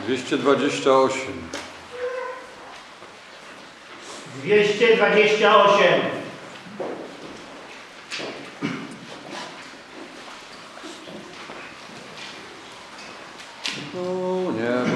Dwieście dwadzieścia osiem. 228. O niebo